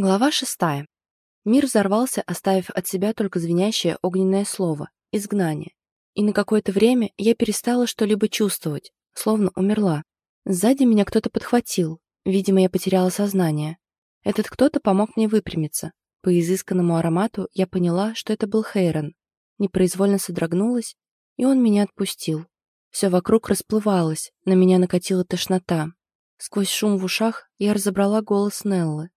Глава шестая. Мир взорвался, оставив от себя только звенящее огненное слово — изгнание. И на какое-то время я перестала что-либо чувствовать, словно умерла. Сзади меня кто-то подхватил. Видимо, я потеряла сознание. Этот кто-то помог мне выпрямиться. По изысканному аромату я поняла, что это был Хейрон. Непроизвольно содрогнулась, и он меня отпустил. Все вокруг расплывалось, на меня накатила тошнота. Сквозь шум в ушах я разобрала голос Неллы.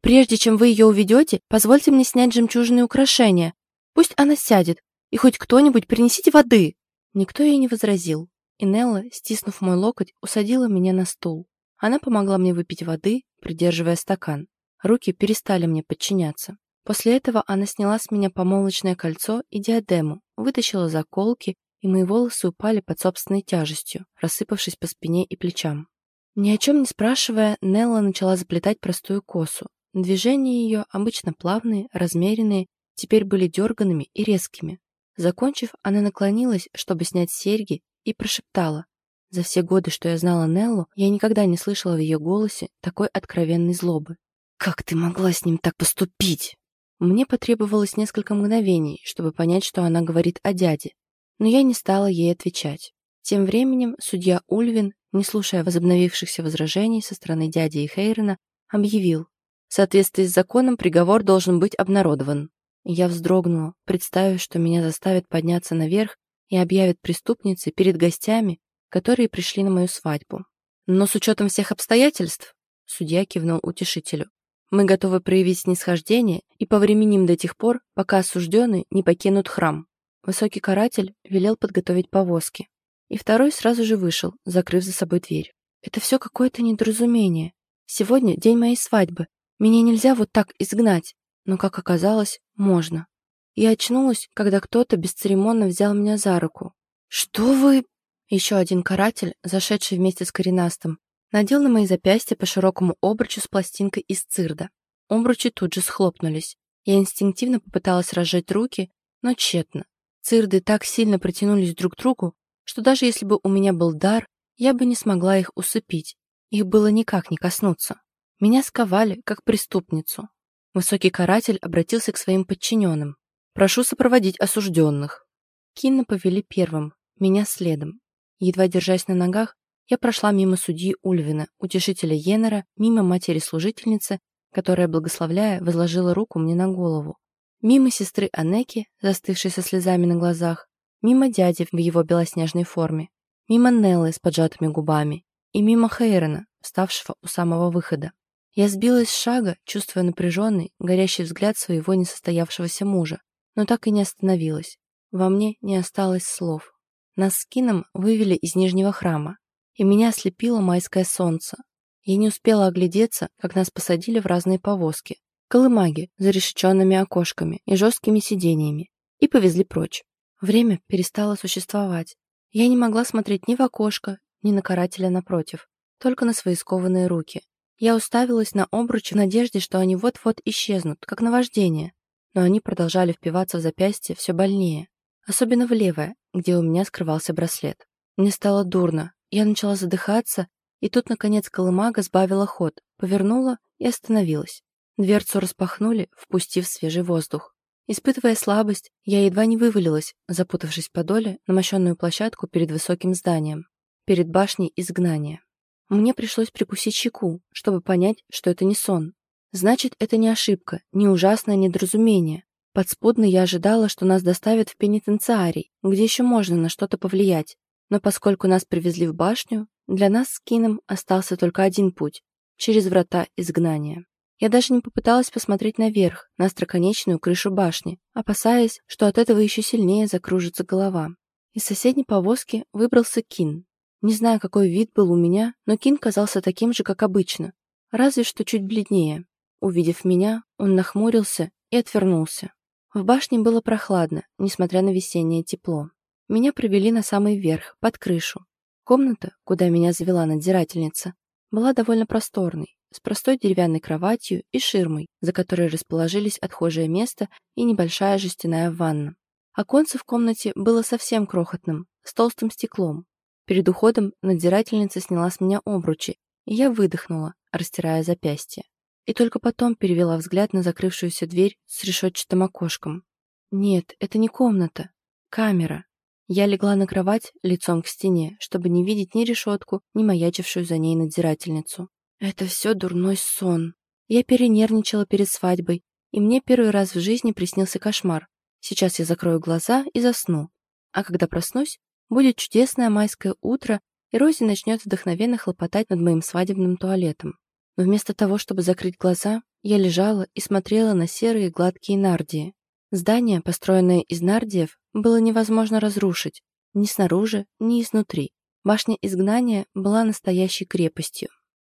«Прежде чем вы ее уведете, позвольте мне снять жемчужные украшения. Пусть она сядет, и хоть кто-нибудь принесите воды!» Никто ей не возразил, и Нелла, стиснув мой локоть, усадила меня на стул. Она помогла мне выпить воды, придерживая стакан. Руки перестали мне подчиняться. После этого она сняла с меня помолвочное кольцо и диадему, вытащила заколки, и мои волосы упали под собственной тяжестью, рассыпавшись по спине и плечам. Ни о чем не спрашивая, Нелла начала заплетать простую косу. Движения ее, обычно плавные, размеренные, теперь были дерганными и резкими. Закончив, она наклонилась, чтобы снять серьги, и прошептала. За все годы, что я знала Неллу, я никогда не слышала в ее голосе такой откровенной злобы. «Как ты могла с ним так поступить?» Мне потребовалось несколько мгновений, чтобы понять, что она говорит о дяде, но я не стала ей отвечать. Тем временем судья Ульвин не слушая возобновившихся возражений со стороны дяди и Хейрена, объявил, в соответствии с законом приговор должен быть обнародован. Я вздрогнула, представив, что меня заставят подняться наверх и объявят преступницей перед гостями, которые пришли на мою свадьбу. Но с учетом всех обстоятельств, судья кивнул утешителю, мы готовы проявить снисхождение и повременим до тех пор, пока осужденные не покинут храм. Высокий каратель велел подготовить повозки и второй сразу же вышел, закрыв за собой дверь. Это все какое-то недоразумение. Сегодня день моей свадьбы. Меня нельзя вот так изгнать. Но, как оказалось, можно. Я очнулась, когда кто-то бесцеремонно взял меня за руку. «Что вы...» Еще один каратель, зашедший вместе с коренастым, надел на мои запястья по широкому обручу с пластинкой из цирда. Обручи тут же схлопнулись. Я инстинктивно попыталась разжать руки, но тщетно. Цирды так сильно протянулись друг к другу, что даже если бы у меня был дар, я бы не смогла их усыпить. Их было никак не коснуться. Меня сковали, как преступницу. Высокий каратель обратился к своим подчиненным. «Прошу сопроводить осужденных». Кинна повели первым, меня следом. Едва держась на ногах, я прошла мимо судьи Ульвина, утешителя Йеннера, мимо матери-служительницы, которая, благословляя, возложила руку мне на голову. Мимо сестры Анеки, застывшей со слезами на глазах, Мимо дяди в его белоснежной форме, мимо Неллы с поджатыми губами и мимо Хейрона, вставшего у самого выхода. Я сбилась с шага, чувствуя напряженный, горящий взгляд своего несостоявшегося мужа, но так и не остановилась. Во мне не осталось слов. Нас с Кином вывели из Нижнего храма, и меня ослепило майское солнце. Я не успела оглядеться, как нас посадили в разные повозки, колымаги с зарешеченными окошками и жесткими сидениями, и повезли прочь. Время перестало существовать. Я не могла смотреть ни в окошко, ни на карателя напротив, только на свои скованные руки. Я уставилась на обручи в надежде, что они вот-вот исчезнут, как наваждение, но они продолжали впиваться в запястье все больнее, особенно в левое, где у меня скрывался браслет. Мне стало дурно, я начала задыхаться, и тут, наконец, колымага сбавила ход, повернула и остановилась. Дверцу распахнули, впустив свежий воздух. Испытывая слабость, я едва не вывалилась, запутавшись в подоле, на мощенную площадку перед высоким зданием, перед башней изгнания. Мне пришлось прикусить щеку, чтобы понять, что это не сон. Значит, это не ошибка, не ужасное недоразумение. Подспудно я ожидала, что нас доставят в пенитенциарий, где еще можно на что-то повлиять. Но поскольку нас привезли в башню, для нас с Кином остался только один путь — через врата изгнания. Я даже не попыталась посмотреть наверх, на остроконечную крышу башни, опасаясь, что от этого еще сильнее закружится голова. Из соседней повозки выбрался Кин. Не знаю, какой вид был у меня, но Кин казался таким же, как обычно, разве что чуть бледнее. Увидев меня, он нахмурился и отвернулся. В башне было прохладно, несмотря на весеннее тепло. Меня привели на самый верх, под крышу. Комната, куда меня завела надзирательница, была довольно просторной, с простой деревянной кроватью и ширмой, за которой расположились отхожее место и небольшая жестяная ванна. Оконце в комнате было совсем крохотным, с толстым стеклом. Перед уходом надзирательница сняла с меня обручи, и я выдохнула, растирая запястье. и только потом перевела взгляд на закрывшуюся дверь с решетчатым окошком. Нет, это не комната. Камера. Я легла на кровать лицом к стене, чтобы не видеть ни решетку, ни маячившую за ней надзирательницу. Это все дурной сон. Я перенервничала перед свадьбой, и мне первый раз в жизни приснился кошмар. Сейчас я закрою глаза и засну. А когда проснусь, будет чудесное майское утро, и Рози начнет вдохновенно хлопотать над моим свадебным туалетом. Но вместо того, чтобы закрыть глаза, я лежала и смотрела на серые гладкие нардии. Здание, построенное из нардиев, было невозможно разрушить ни снаружи, ни изнутри. Башня изгнания была настоящей крепостью.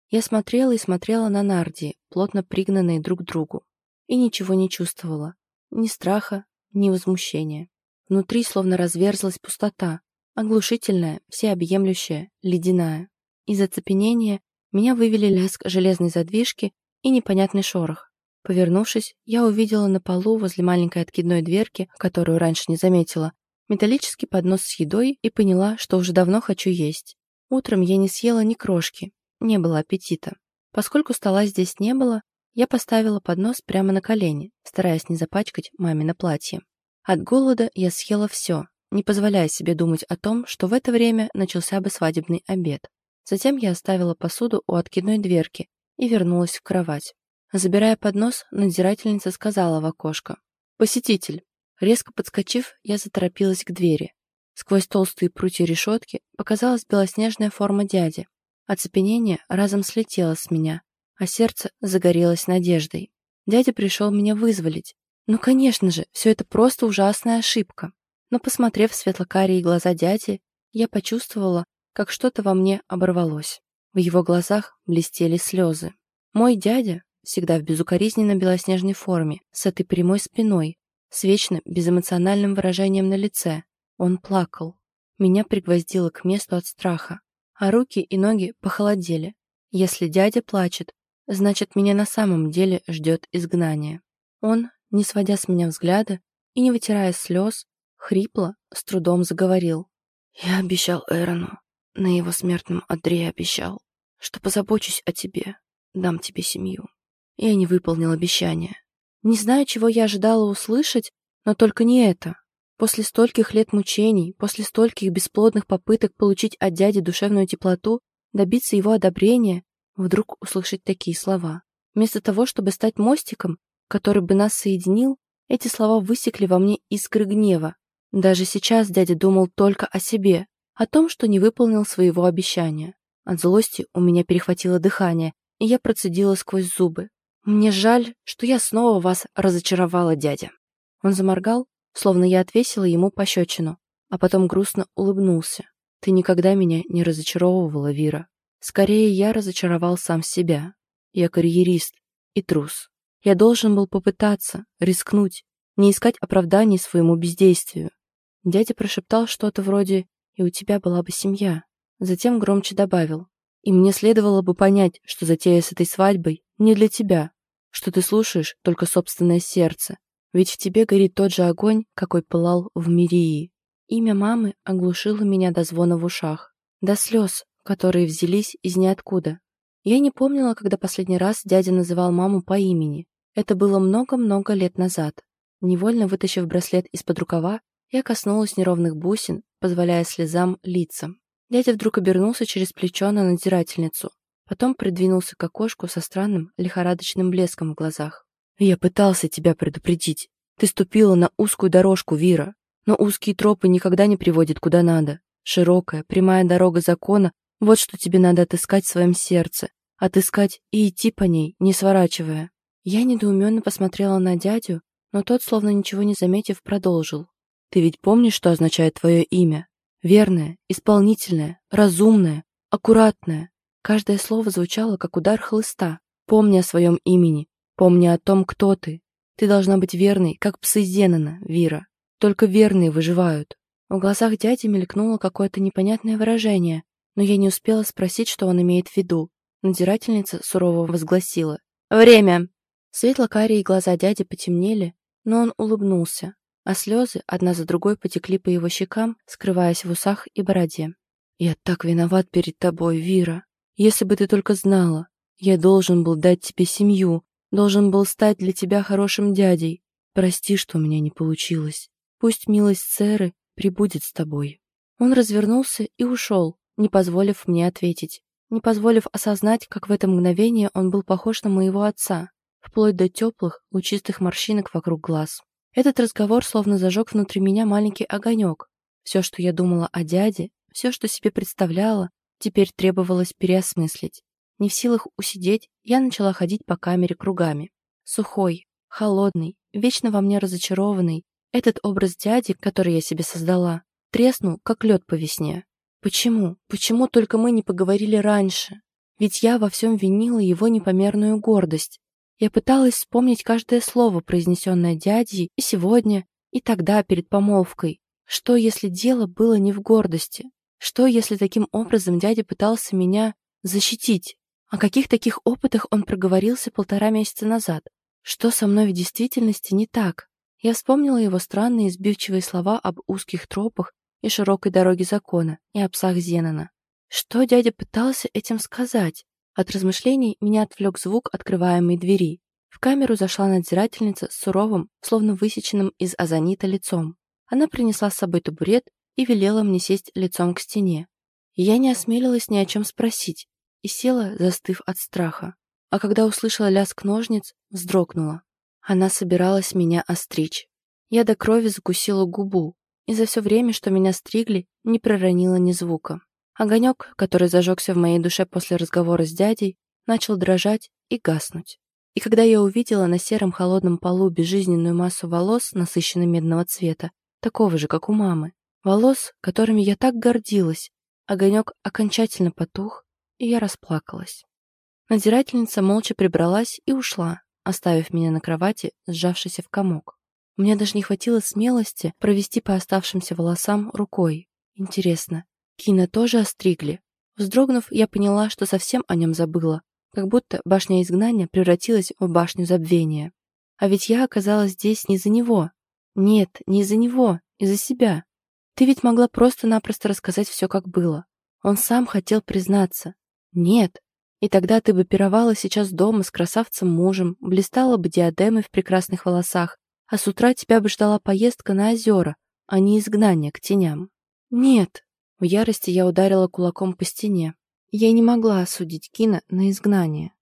Я смотрела и смотрела на нардии, плотно пригнанные друг к другу, и ничего не чувствовала. Ни страха, ни возмущения. Внутри словно разверзлась пустота, оглушительная, всеобъемлющая, ледяная. Из оцепенения меня вывели лязг железной задвижки и непонятный шорох. Повернувшись, я увидела на полу возле маленькой откидной дверки, которую раньше не заметила, металлический поднос с едой и поняла, что уже давно хочу есть. Утром я не съела ни крошки, не было аппетита. Поскольку стола здесь не было, я поставила поднос прямо на колени, стараясь не запачкать мамино платье. От голода я съела все, не позволяя себе думать о том, что в это время начался бы свадебный обед. Затем я оставила посуду у откидной дверки и вернулась в кровать. Забирая поднос, надзирательница сказала в окошко. «Посетитель». Резко подскочив, я заторопилась к двери. Сквозь толстые прутья решетки показалась белоснежная форма дяди. Оцепенение разом слетело с меня, а сердце загорелось надеждой. Дядя пришел меня вызволить. Ну, конечно же, все это просто ужасная ошибка. Но, посмотрев в светлокарие глаза дяди, я почувствовала, как что-то во мне оборвалось. В его глазах блестели слезы. Мой дядя, всегда в безукоризненно белоснежной форме, с этой прямой спиной, с вечно безэмоциональным выражением на лице. Он плакал. Меня пригвоздило к месту от страха, а руки и ноги похолодели. Если дядя плачет, значит, меня на самом деле ждет изгнание. Он, не сводя с меня взгляда и не вытирая слез, хрипло, с трудом заговорил. «Я обещал Эрону, на его смертном одре обещал, что позабочусь о тебе, дам тебе семью. Я не выполнил обещание. Не знаю, чего я ожидала услышать, но только не это. После стольких лет мучений, после стольких бесплодных попыток получить от дяди душевную теплоту, добиться его одобрения, вдруг услышать такие слова. Вместо того, чтобы стать мостиком, который бы нас соединил, эти слова высекли во мне искры гнева. Даже сейчас дядя думал только о себе, о том, что не выполнил своего обещания. От злости у меня перехватило дыхание, и я процедила сквозь зубы. «Мне жаль, что я снова вас разочаровала, дядя». Он заморгал, словно я отвесила ему пощечину, а потом грустно улыбнулся. «Ты никогда меня не разочаровывала, Вира. Скорее, я разочаровал сам себя. Я карьерист и трус. Я должен был попытаться, рискнуть, не искать оправданий своему бездействию». Дядя прошептал что-то вроде «И у тебя была бы семья». Затем громче добавил «И мне следовало бы понять, что затея с этой свадьбой не для тебя, что ты слушаешь только собственное сердце, ведь в тебе горит тот же огонь, какой пылал в Мирии. Имя мамы оглушило меня до звона в ушах, до слез, которые взялись из ниоткуда. Я не помнила, когда последний раз дядя называл маму по имени. Это было много-много лет назад. Невольно вытащив браслет из-под рукава, я коснулась неровных бусин, позволяя слезам литься. Дядя вдруг обернулся через плечо на надзирательницу, Потом придвинулся к окошку со странным, лихорадочным блеском в глазах. «Я пытался тебя предупредить. Ты ступила на узкую дорожку, Вира. Но узкие тропы никогда не приводят куда надо. Широкая, прямая дорога закона — вот что тебе надо отыскать в своем сердце. Отыскать и идти по ней, не сворачивая». Я недоуменно посмотрела на дядю, но тот, словно ничего не заметив, продолжил. «Ты ведь помнишь, что означает твое имя? Верное, исполнительное, разумное, аккуратное, Каждое слово звучало, как удар хлыста. Помни о своем имени. Помни о том, кто ты. Ты должна быть верной, как псы Зенона, Вира. Только верные выживают. В глазах дяди мелькнуло какое-то непонятное выражение, но я не успела спросить, что он имеет в виду. Надзирательница сурово возгласила. «Время!» Светло-карие глаза дяди потемнели, но он улыбнулся, а слезы одна за другой потекли по его щекам, скрываясь в усах и бороде. «Я так виноват перед тобой, Вира!» Если бы ты только знала, Я должен был дать тебе семью, должен был стать для тебя хорошим дядей. Прости, что у меня не получилось. Пусть милость Церы прибудет с тобой». Он развернулся и ушел, не позволив мне ответить, не позволив осознать, как в это мгновение он был похож на моего отца, вплоть до теплых, лучистых морщинок вокруг глаз. Этот разговор словно зажег внутри меня маленький огонек. Все, что я думала о дяде, все, что себе представляла, теперь требовалось переосмыслить. Не в силах усидеть, я начала ходить по камере кругами. Сухой, холодный, вечно во мне разочарованный, этот образ дяди, который я себе создала, треснул, как лед по весне. Почему? Почему только мы не поговорили раньше? Ведь я во всем винила его непомерную гордость. Я пыталась вспомнить каждое слово, произнесенное дядей и сегодня, и тогда перед помолвкой. Что, если дело было не в гордости? Что, если таким образом дядя пытался меня защитить? О каких таких опытах он проговорился полтора месяца назад? Что со мной в действительности не так? Я вспомнила его странные сбивчивые слова об узких тропах и широкой дороге закона, и о псах Зенона. Что дядя пытался этим сказать? От размышлений меня отвлек звук открываемой двери. В камеру зашла надзирательница с суровым, словно высеченным из азонита лицом. Она принесла с собой табурет и велела мне сесть лицом к стене. я не осмелилась ни о чем спросить и села, застыв от страха. А когда услышала лязг ножниц, вздрогнула. Она собиралась меня остричь. Я до крови закусила губу, и за все время, что меня стригли, не проронила ни звука. Огонек, который зажегся в моей душе после разговора с дядей, начал дрожать и гаснуть. И когда я увидела на сером холодном полу безжизненную массу волос насыщенно медного цвета, такого же, как у мамы, волос, которыми я так гордилась, огонек окончательно потух, и я расплакалась. Надзирательница молча прибралась и ушла, оставив меня на кровати, сжавшейся в комок. Мне даже не хватило смелости провести по оставшимся волосам рукой. Интересно, Кина тоже остригли? Вздрогнув, я поняла, что совсем о нем забыла, как будто башня изгнания превратилась в башню забвения. А ведь я оказалась здесь не из-за него. Нет, не из-за него, из-за себя. Ты ведь могла просто-напросто рассказать все, как было. Он сам хотел признаться. Нет. И тогда ты бы пировала сейчас дома с красавцем-мужем, блистала бы диадемой в прекрасных волосах, а с утра тебя бы ждала поездка на озера, а не изгнание к теням. Нет. В ярости я ударила кулаком по стене. Я не могла осудить Кина на изгнание.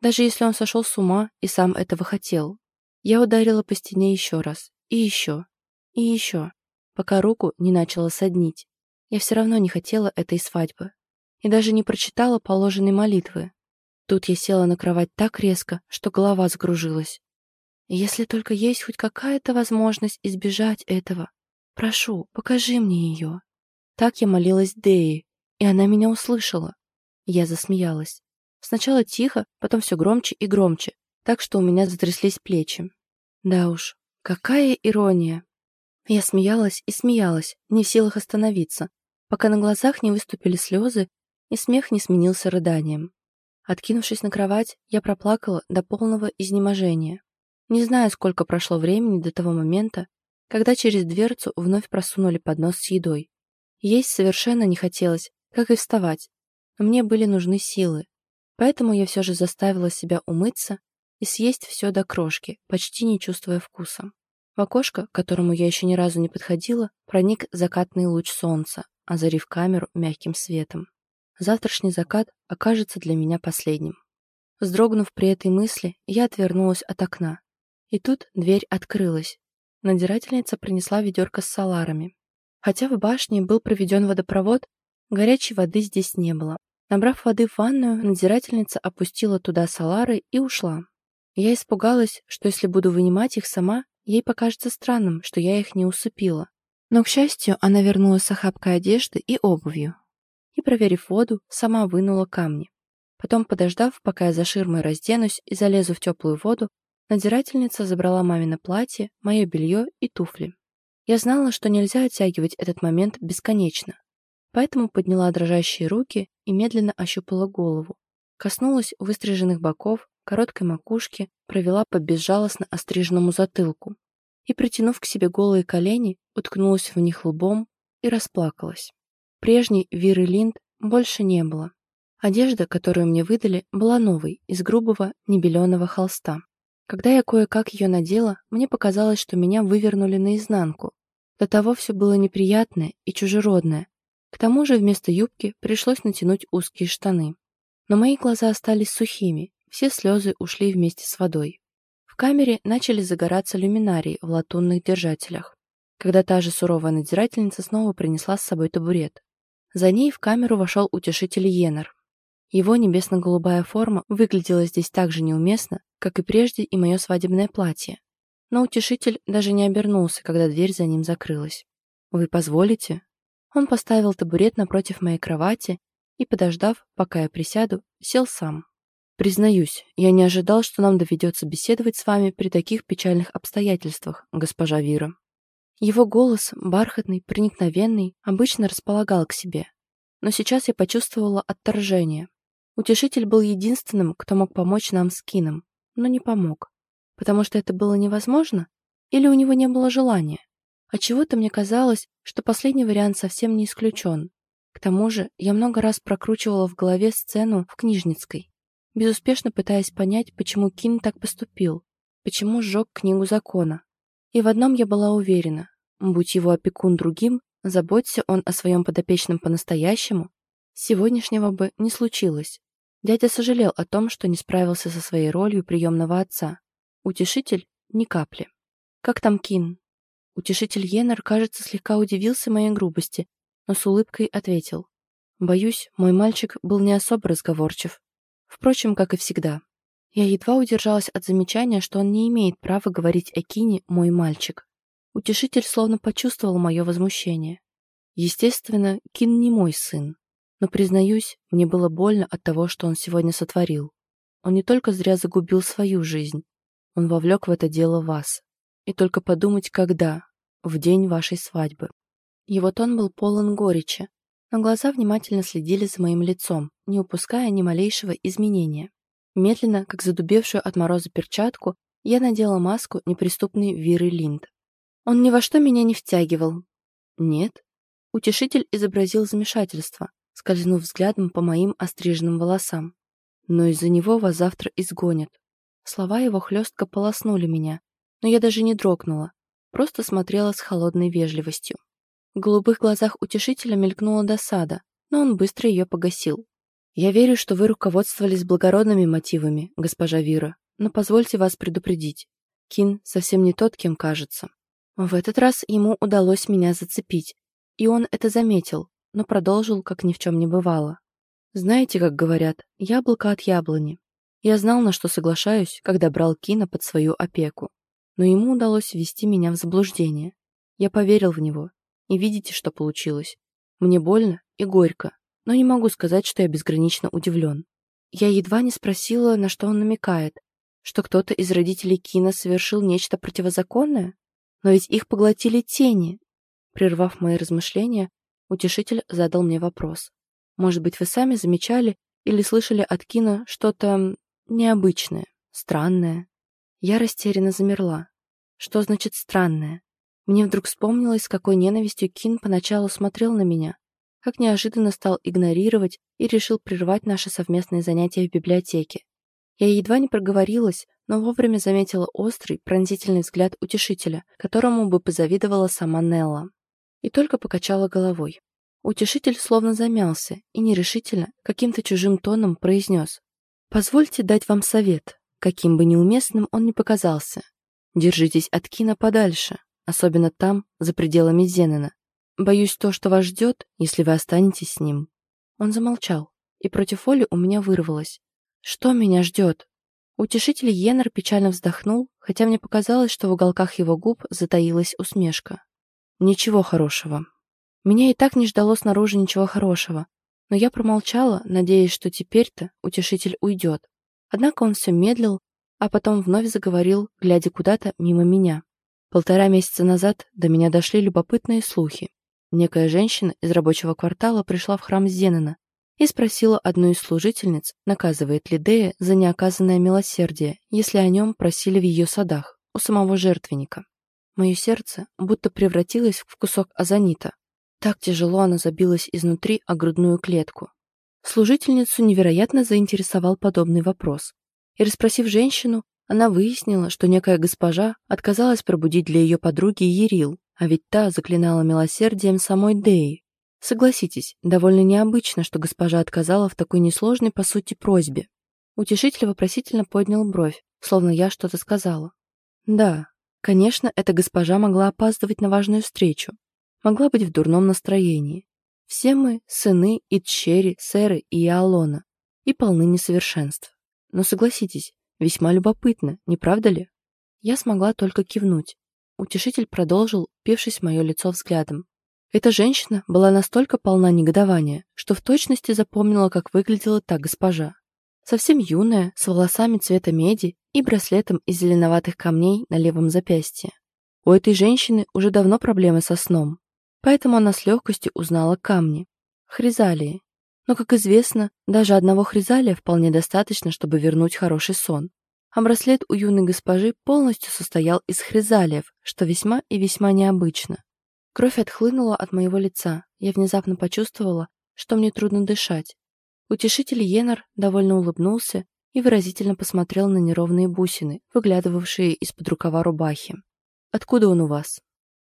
Даже если он сошел с ума и сам этого хотел. Я ударила по стене еще раз. И еще. И еще. Пока руку не начала соднить. Я все равно не хотела этой свадьбы. И даже не прочитала положенной молитвы. Тут я села на кровать так резко, что голова загружилась. Если только есть хоть какая-то возможность избежать этого, прошу, покажи мне ее. Так я молилась Деи, и она меня услышала. Я засмеялась. Сначала тихо, потом все громче и громче, так что у меня затряслись плечи. Да уж, какая ирония. Я смеялась и смеялась, не в силах остановиться, пока на глазах не выступили слезы и смех не сменился рыданием. Откинувшись на кровать, я проплакала до полного изнеможения. Не знаю, сколько прошло времени до того момента, когда через дверцу вновь просунули поднос с едой. Есть совершенно не хотелось, как и вставать, мне были нужны силы, поэтому я все же заставила себя умыться и съесть все до крошки, почти не чувствуя вкуса. В окошко, к которому я еще ни разу не подходила, проник закатный луч солнца, озарив камеру мягким светом. Завтрашний закат окажется для меня последним. Вздрогнув при этой мысли, я отвернулась от окна. И тут дверь открылась. Надзирательница принесла ведерко с саларами. Хотя в башне был проведен водопровод, горячей воды здесь не было. Набрав воды в ванную, надзирательница опустила туда салары и ушла. Я испугалась, что если буду вынимать их сама, ей покажется странным, что я их не усыпила. Но, к счастью, она вернулась с охапкой одежды и обувью. И, проверив воду, сама вынула камни. Потом, подождав, пока я за ширмой разденусь и залезу в теплую воду, Надзирательница забрала мамино платье, мое белье и туфли. Я знала, что нельзя оттягивать этот момент бесконечно, поэтому подняла дрожащие руки и медленно ощупала голову. Коснулась выстриженных боков, короткой макушки, провела по безжалостно остриженному затылку и, притянув к себе голые колени, уткнулась в них лбом и расплакалась. Прежней Виры Линд больше не было. Одежда, которую мне выдали, была новой, из грубого, небеленого холста. Когда я кое-как ее надела, мне показалось, что меня вывернули наизнанку. До того все было неприятное и чужеродное. К тому же вместо юбки пришлось натянуть узкие штаны. Но мои глаза остались сухими, все слезы ушли вместе с водой. В камере начали загораться люминарии в латунных держателях, когда та же суровая надзирательница снова принесла с собой табурет. За ней в камеру вошел утешитель Йеннер. Его небесно-голубая форма выглядела здесь так же неуместно, как и прежде и мое свадебное платье. Но утешитель даже не обернулся, когда дверь за ним закрылась. «Вы позволите?» Он поставил табурет напротив моей кровати и, подождав, пока я присяду, сел сам. Признаюсь, я не ожидал, что нам доведется беседовать с вами при таких печальных обстоятельствах, госпожа Вира. Его голос, бархатный, проникновенный, обычно располагал к себе. Но сейчас я почувствовала отторжение. Утешитель был единственным, кто мог помочь нам с Кином, но не помог. Потому что это было невозможно? Или у него не было желания? Отчего-то мне казалось, что последний вариант совсем не исключен. К тому же я много раз прокручивала в голове сцену в Книжницкой безуспешно пытаясь понять, почему Кин так поступил, почему сжег книгу закона. И в одном я была уверена, будь его опекун другим, заботься он о своем подопечном по-настоящему, сегодняшнего бы не случилось. Дядя сожалел о том, что не справился со своей ролью приемного отца. Утешитель — ни капли. «Как там Кин?» Утешитель Йеннер, кажется, слегка удивился моей грубости, но с улыбкой ответил. «Боюсь, мой мальчик был не особо разговорчив. Впрочем, как и всегда. Я едва удержалась от замечания, что он не имеет права говорить о Кине «мой мальчик». Утешитель словно почувствовал мое возмущение. Естественно, Кин не мой сын. Но, признаюсь, мне было больно от того, что он сегодня сотворил. Он не только зря загубил свою жизнь, он вовлек в это дело вас. И только подумать, когда, в день вашей свадьбы. Его тон был полон горечи, но глаза внимательно следили за моим лицом, не упуская ни малейшего изменения. Медленно, как задубевшую от мороза перчатку, я надела маску неприступной Виры Линд. Он ни во что меня не втягивал. Нет. Утешитель изобразил замешательство, скользнув взглядом по моим остриженным волосам. Но из-за него вас завтра изгонят. Слова его хлестко полоснули меня, но я даже не дрогнула, просто смотрела с холодной вежливостью. В голубых глазах утешителя мелькнула досада, но он быстро ее погасил. «Я верю, что вы руководствовались благородными мотивами, госпожа Вира, но позвольте вас предупредить. Кин совсем не тот, кем кажется». В этот раз ему удалось меня зацепить, и он это заметил, но продолжил, как ни в чем не бывало. Знаете, как говорят, яблоко от яблони. Я знал, на что соглашаюсь, когда брал Кина под свою опеку. Но ему удалось ввести меня в заблуждение. Я поверил в него и видите, что получилось. Мне больно и горько, но не могу сказать, что я безгранично удивлен. Я едва не спросила, на что он намекает, что кто-то из родителей Кина совершил нечто противозаконное? Но ведь их поглотили тени. Прервав мои размышления, утешитель задал мне вопрос. Может быть, вы сами замечали или слышали от Кина что-то необычное, странное? Я растерянно замерла. Что значит «странное»? Мне вдруг вспомнилось, с какой ненавистью Кин поначалу смотрел на меня, как неожиданно стал игнорировать и решил прервать наши совместные занятия в библиотеке. Я едва не проговорилась, но вовремя заметила острый, пронзительный взгляд утешителя, которому бы позавидовала сама Нелла. И только покачала головой. Утешитель словно замялся и нерешительно, каким-то чужим тоном произнес. «Позвольте дать вам совет, каким бы неуместным он ни показался. Держитесь от Кина подальше особенно там, за пределами Зенена. Боюсь то, что вас ждет, если вы останетесь с ним». Он замолчал, и против воли у меня вырвалось. «Что меня ждет?» Утешитель Йеннер печально вздохнул, хотя мне показалось, что в уголках его губ затаилась усмешка. «Ничего хорошего. Меня и так не ждало снаружи ничего хорошего, но я промолчала, надеясь, что теперь-то утешитель уйдет. Однако он все медлил, а потом вновь заговорил, глядя куда-то мимо меня. Полтора месяца назад до меня дошли любопытные слухи. Некая женщина из рабочего квартала пришла в храм Зенена и спросила одну из служительниц, наказывает ли Дея за неоказанное милосердие, если о нем просили в ее садах, у самого жертвенника. Мое сердце будто превратилось в кусок азонита. Так тяжело оно забилось изнутри о грудную клетку. Служительницу невероятно заинтересовал подобный вопрос. И расспросив женщину, она выяснила, что некая госпожа отказалась пробудить для ее подруги Ерил, а ведь та заклинала милосердием самой Деи. Согласитесь, довольно необычно, что госпожа отказала в такой несложной, по сути, просьбе. Утешитель вопросительно поднял бровь, словно я что-то сказала. Да, конечно, эта госпожа могла опаздывать на важную встречу, могла быть в дурном настроении. Все мы — сыны Итчери, Сэры и Иолона, и полны несовершенств. Но согласитесь, весьма любопытно, не правда ли? Я смогла только кивнуть. Утешитель продолжил, пившись в мое лицо взглядом. Эта женщина была настолько полна негодования, что в точности запомнила, как выглядела та госпожа. Совсем юная, с волосами цвета меди и браслетом из зеленоватых камней на левом запястье. У этой женщины уже давно проблемы со сном, поэтому она с легкостью узнала камни. Хризалии. Но, как известно, даже одного хризалия вполне достаточно, чтобы вернуть хороший сон. А браслет у юной госпожи полностью состоял из хризалиев, что весьма и весьма необычно. Кровь отхлынула от моего лица. Я внезапно почувствовала, что мне трудно дышать. Утешитель Йеннер довольно улыбнулся и выразительно посмотрел на неровные бусины, выглядывавшие из-под рукава рубахи. «Откуда он у вас?»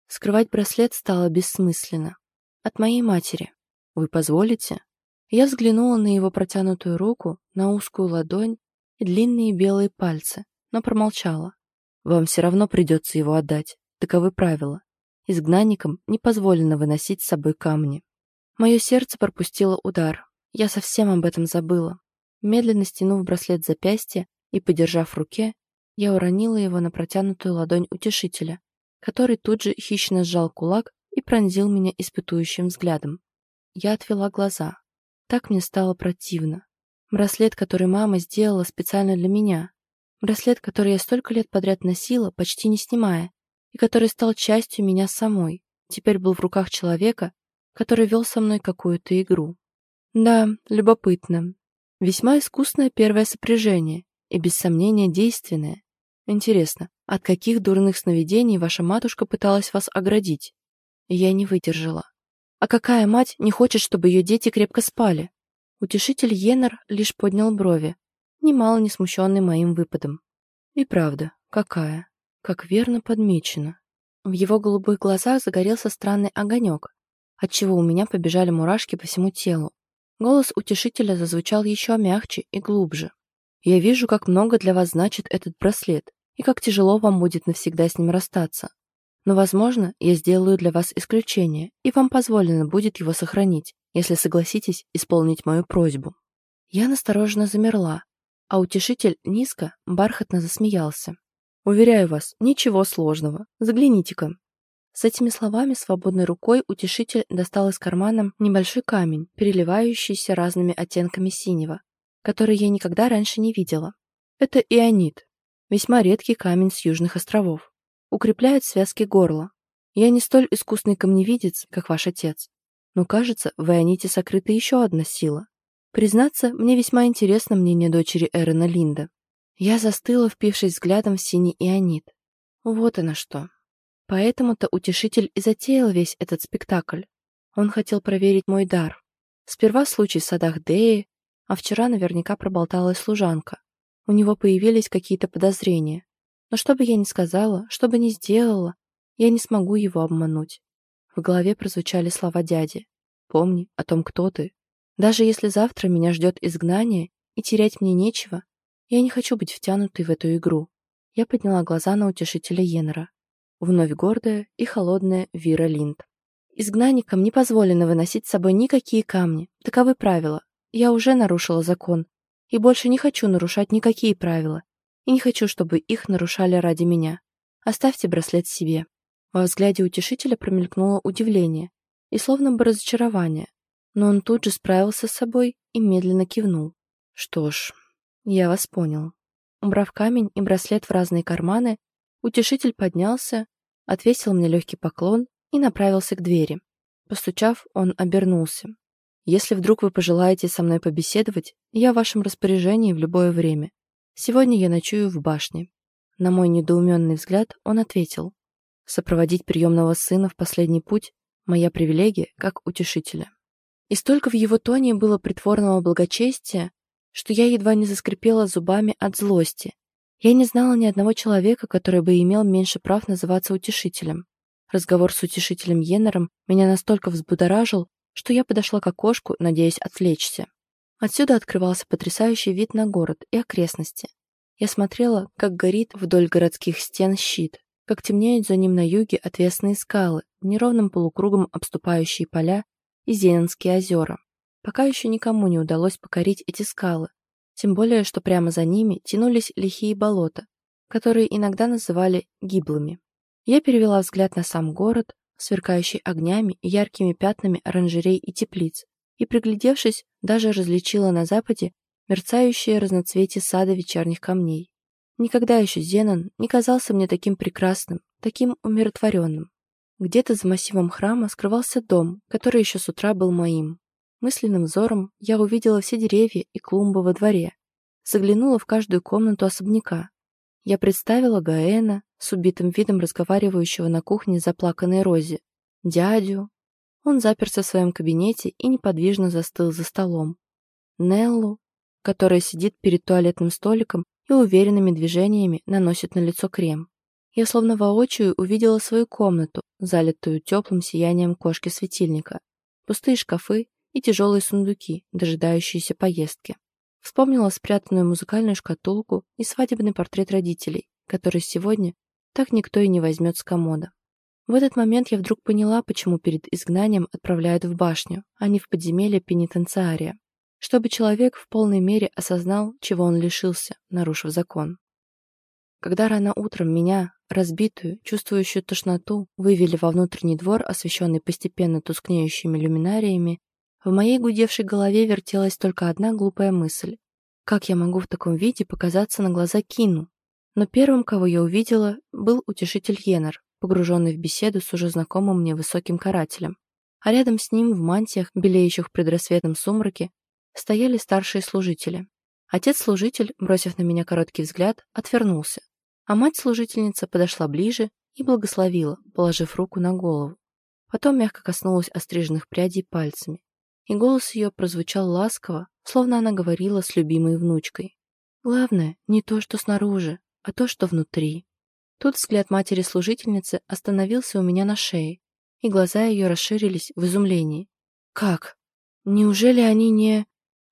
Скрывать браслет стало бессмысленно. «От моей матери. Вы позволите?» Я взглянула на его протянутую руку, на узкую ладонь и длинные белые пальцы, но промолчала. «Вам все равно придется его отдать. Таковы правила. Изгнанникам не позволено выносить с собой камни. Мое сердце пропустило удар. Я совсем об этом забыла. Медленно стянув браслет запястья и подержав в руке, я уронила его на протянутую ладонь утешителя, который тут же хищно сжал кулак и пронзил меня испытующим взглядом. Я отвела глаза. Так мне стало противно. Браслет, который мама сделала специально для меня. Браслет, который я столько лет подряд носила, почти не снимая, и который стал частью меня самой, теперь был в руках человека, который вел со мной какую-то игру. Да, любопытно. Весьма искусное первое сопряжение и, без сомнения, действенное. Интересно, от каких дурных сновидений ваша матушка пыталась вас оградить? Я не выдержала. А какая мать не хочет, чтобы ее дети крепко спали? Утешитель Йеннер лишь поднял брови, немало не смущенный моим выпадом. И правда, какая? Как верно подмечено. В его голубых глазах загорелся странный огонек, отчего у меня побежали мурашки по всему телу. Голос утешителя зазвучал еще мягче и глубже. «Я вижу, как много для вас значит этот браслет, и как тяжело вам будет навсегда с ним расстаться. Но, возможно, я сделаю для вас исключение, и вам позволено будет его сохранить, если согласитесь исполнить мою просьбу». Я настороженно замерла, а утешитель низко, бархатно засмеялся. Уверяю вас, ничего сложного. Загляните-ка». С этими словами свободной рукой утешитель достал из кармана небольшой камень, переливающийся разными оттенками синего, который я никогда раньше не видела. Это ионит, весьма редкий камень с южных островов. Укрепляет связки горла. Я не столь искусный камневидец, как ваш отец, но, кажется, в ионите сокрыта еще одна сила. Признаться, мне весьма интересно мнение дочери Эрена Линда. Я застыла, впившись взглядом в синий ионит. Вот оно что. Поэтому-то утешитель и затеял весь этот спектакль. Он хотел проверить мой дар. Сперва случай в садах Деи, а вчера наверняка проболталась служанка. У него появились какие-то подозрения. Но что бы я ни сказала, что бы ни сделала, я не смогу его обмануть. В голове прозвучали слова дяди. «Помни о том, кто ты. Даже если завтра меня ждет изгнание и терять мне нечего, я не хочу быть втянутой в эту игру. Я подняла глаза на утешителя Йеннера. Вновь гордая и холодная Вира Линд. Изгнанникам не позволено выносить с собой никакие камни. Таковы правила. Я уже нарушила закон. И больше не хочу нарушать никакие правила. И не хочу, чтобы их нарушали ради меня. Оставьте браслет себе. Во взгляде утешителя промелькнуло удивление и словно бы разочарование. Но он тут же справился с собой и медленно кивнул. Что ж, «Я вас понял». Убрав камень и браслет в разные карманы, утешитель поднялся, отвесил мне легкий поклон и направился к двери. Постучав, он обернулся. «Если вдруг вы пожелаете со мной побеседовать, я в вашем распоряжении в любое время. Сегодня я ночую в башне». На мой недоуменный взгляд он ответил. «Сопроводить приемного сына в последний путь – моя привилегия как утешителя». И столько в его тоне было притворного благочестия, что я едва не заскрипела зубами от злости. Я не знала ни одного человека, который бы имел меньше прав называться утешителем. Разговор с утешителем Йеннером меня настолько взбудоражил, что я подошла к окошку, надеясь отвлечься. Отсюда открывался потрясающий вид на город и окрестности. Я смотрела, как горит вдоль городских стен щит, как темнеют за ним на юге отвесные скалы, неровным полукругом обступающие поля и Зенинские озера. Пока еще никому не удалось покорить эти скалы, тем более, что прямо за ними тянулись лихие болота, которые иногда называли гиблыми. Я перевела взгляд на сам город, сверкающий огнями и яркими пятнами оранжерей и теплиц, и, приглядевшись, даже различила на западе мерцающее разноцветие сада вечерних камней. Никогда еще Зенон не казался мне таким прекрасным, таким умиротворенным. Где-то за массивом храма скрывался дом, который еще с утра был моим. Мысленным взором я увидела все деревья и клумбы во дворе. Заглянула в каждую комнату особняка. Я представила Гаэна с убитым видом разговаривающего на кухне заплаканной Рози, дядю. Он заперся в своем кабинете и неподвижно застыл за столом. Неллу, которая сидит перед туалетным столиком и уверенными движениями наносит на лицо крем. Я словно воочию увидела свою комнату, залитую теплым сиянием кошки-светильника, пустые шкафы и тяжелые сундуки, дожидающиеся поездки. Вспомнила спрятанную музыкальную шкатулку и свадебный портрет родителей, который сегодня так никто и не возьмет с комода. В этот момент я вдруг поняла, почему перед изгнанием отправляют в башню, а не в подземелье пенитенциария. Чтобы человек в полной мере осознал, чего он лишился, нарушив закон. Когда рано утром меня, разбитую, чувствующую тошноту, вывели во внутренний двор, освещенный постепенно тускнеющими люминариями, в моей гудевшей голове вертелась только одна глупая мысль. Как я могу в таком виде показаться на глаза Кину? Но первым, кого я увидела, был утешитель Йеннер, погруженный в беседу с уже знакомым мне высоким карателем. А рядом с ним, в мантиях, белеющих в предрассветном сумраке, стояли старшие служители. Отец-служитель, бросив на меня короткий взгляд, отвернулся, а мать-служительница подошла ближе и благословила, положив руку на голову. Потом мягко коснулась остриженных прядей пальцами, и голос ее прозвучал ласково, словно она говорила с любимой внучкой. «Главное, не то, что снаружи, а то, что внутри». Тут взгляд матери-служительницы остановился у меня на шее, и глаза ее расширились в изумлении. «Как? Неужели они не...»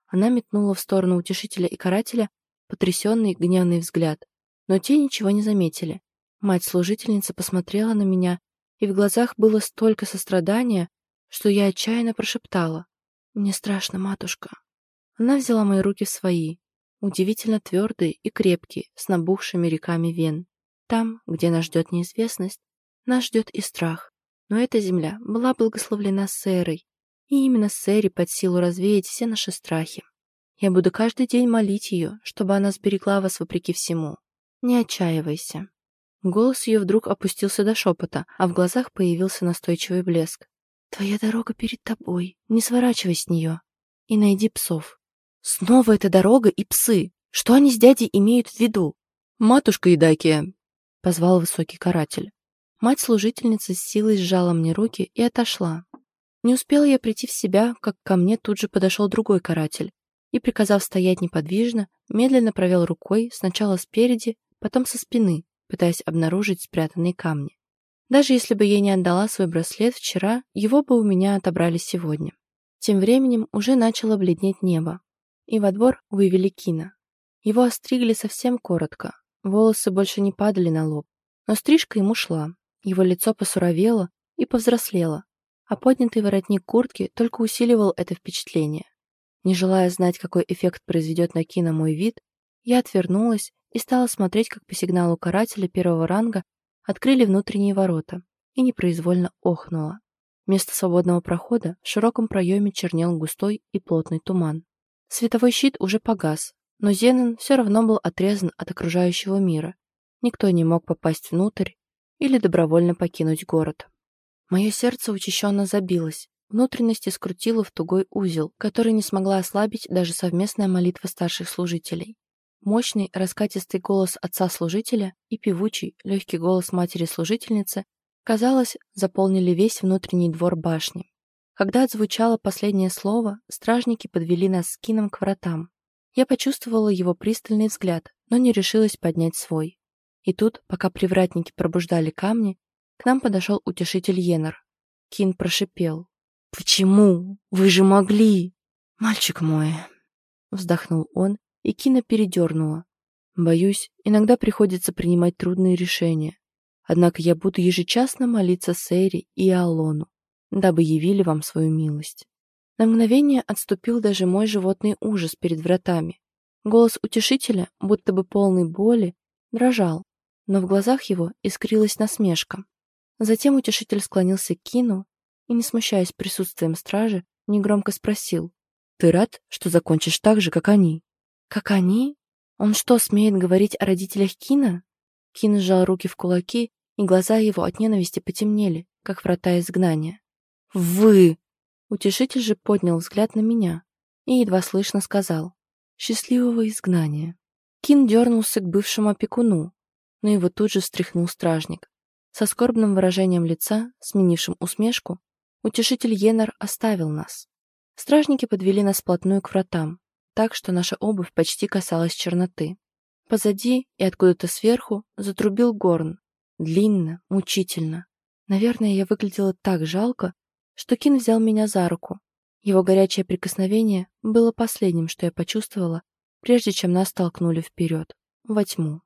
Она метнула в сторону утешителя и карателя потрясенный гневный взгляд, но те ничего не заметили. Мать-служительница посмотрела на меня, и в глазах было столько сострадания, что я отчаянно прошептала. «Мне страшно, матушка». Она взяла мои руки в свои, удивительно твердые и крепкие, с набухшими реками вен. Там, где нас ждет неизвестность, нас ждет и страх. Но эта земля была благословлена Сэрой, и именно Сэри под силу развеять все наши страхи. Я буду каждый день молить ее, чтобы она сберегла вас вопреки всему. Не отчаивайся». Голос ее вдруг опустился до шепота, а в глазах появился настойчивый блеск. «Твоя дорога перед тобой. Не сворачивай с нее. И найди псов». «Снова эта дорога и псы. Что они с дядей имеют в виду?» «Матушка Идакия», — позвал высокий каратель. Мать-служительница с силой сжала мне руки и отошла, не успела я прийти в себя, как ко мне тут же подошел другой каратель и, приказав стоять неподвижно, медленно провел рукой сначала спереди, потом со спины, пытаясь обнаружить спрятанные камни. Даже если бы я не отдала свой браслет вчера, его бы у меня отобрали сегодня. Тем временем уже начало бледнеть небо, и во двор вывели Кина. Его остригли совсем коротко, волосы больше не падали на лоб, но стрижка ему шла, его лицо посуровело и повзрослело, а поднятый воротник куртки только усиливал это впечатление. Не желая знать, какой эффект произведет на Кина мой вид, я отвернулась и стала смотреть, как по сигналу карателя первого ранга открыли внутренние ворота, и непроизвольно охнула. Вместо свободного прохода в широком проеме чернел густой и плотный туман. Световой щит уже погас, но Зенон все равно был отрезан от окружающего мира. Никто не мог попасть внутрь или добровольно покинуть город. Мое сердце учащенно забилось, внутренности скрутило в тугой узел, который не смогла ослабить даже совместная молитва старших служителей. Мощный, раскатистый голос отца-служителя и певучий, легкий голос матери-служительницы, казалось, заполнили весь внутренний двор башни. Когда отзвучало последнее слово, стражники подвели нас с Кином к вратам. Я почувствовала его пристальный взгляд, но не решилась поднять свой. И тут, пока привратники пробуждали камни, к нам подошел утешитель Йеннер. Кин прошипел. «Почему? Вы же могли!» «Мальчик мой!» Вздохнул он, и Кина передернула. «Боюсь, иногда приходится принимать трудные решения. Однако я буду ежечасно молиться Сэри и Алону, дабы явили вам свою милость». На мгновение отступил даже мой животный ужас перед вратами. Голос утешителя, будто бы полный боли, дрожал, но в глазах его искрилась насмешка. Затем утешитель склонился к Кину и, не смущаясь присутствием стражи, негромко спросил. «Ты рад, что закончишь так же, как они?» «Как они? Он что, смеет говорить о родителях Кина?» Кин сжал руки в кулаки, и глаза его от ненависти потемнели, как врата изгнания. «Вы!» Утешитель же поднял взгляд на меня и едва слышно сказал «Счастливого изгнания». Кин дернулся к бывшему опекуну, но его тут же встряхнул стражник. Со скорбным выражением лица, сменившим усмешку, утешитель Йеннер оставил нас. Стражники подвели нас вплотную к вратам, так что наша обувь почти касалась черноты. Позади и откуда-то сверху затрубил горн. Длинно, мучительно. Наверное, я выглядела так жалко, что Кин взял меня за руку. Его горячее прикосновение было последним, что я почувствовала, прежде чем нас толкнули вперед, во тьму.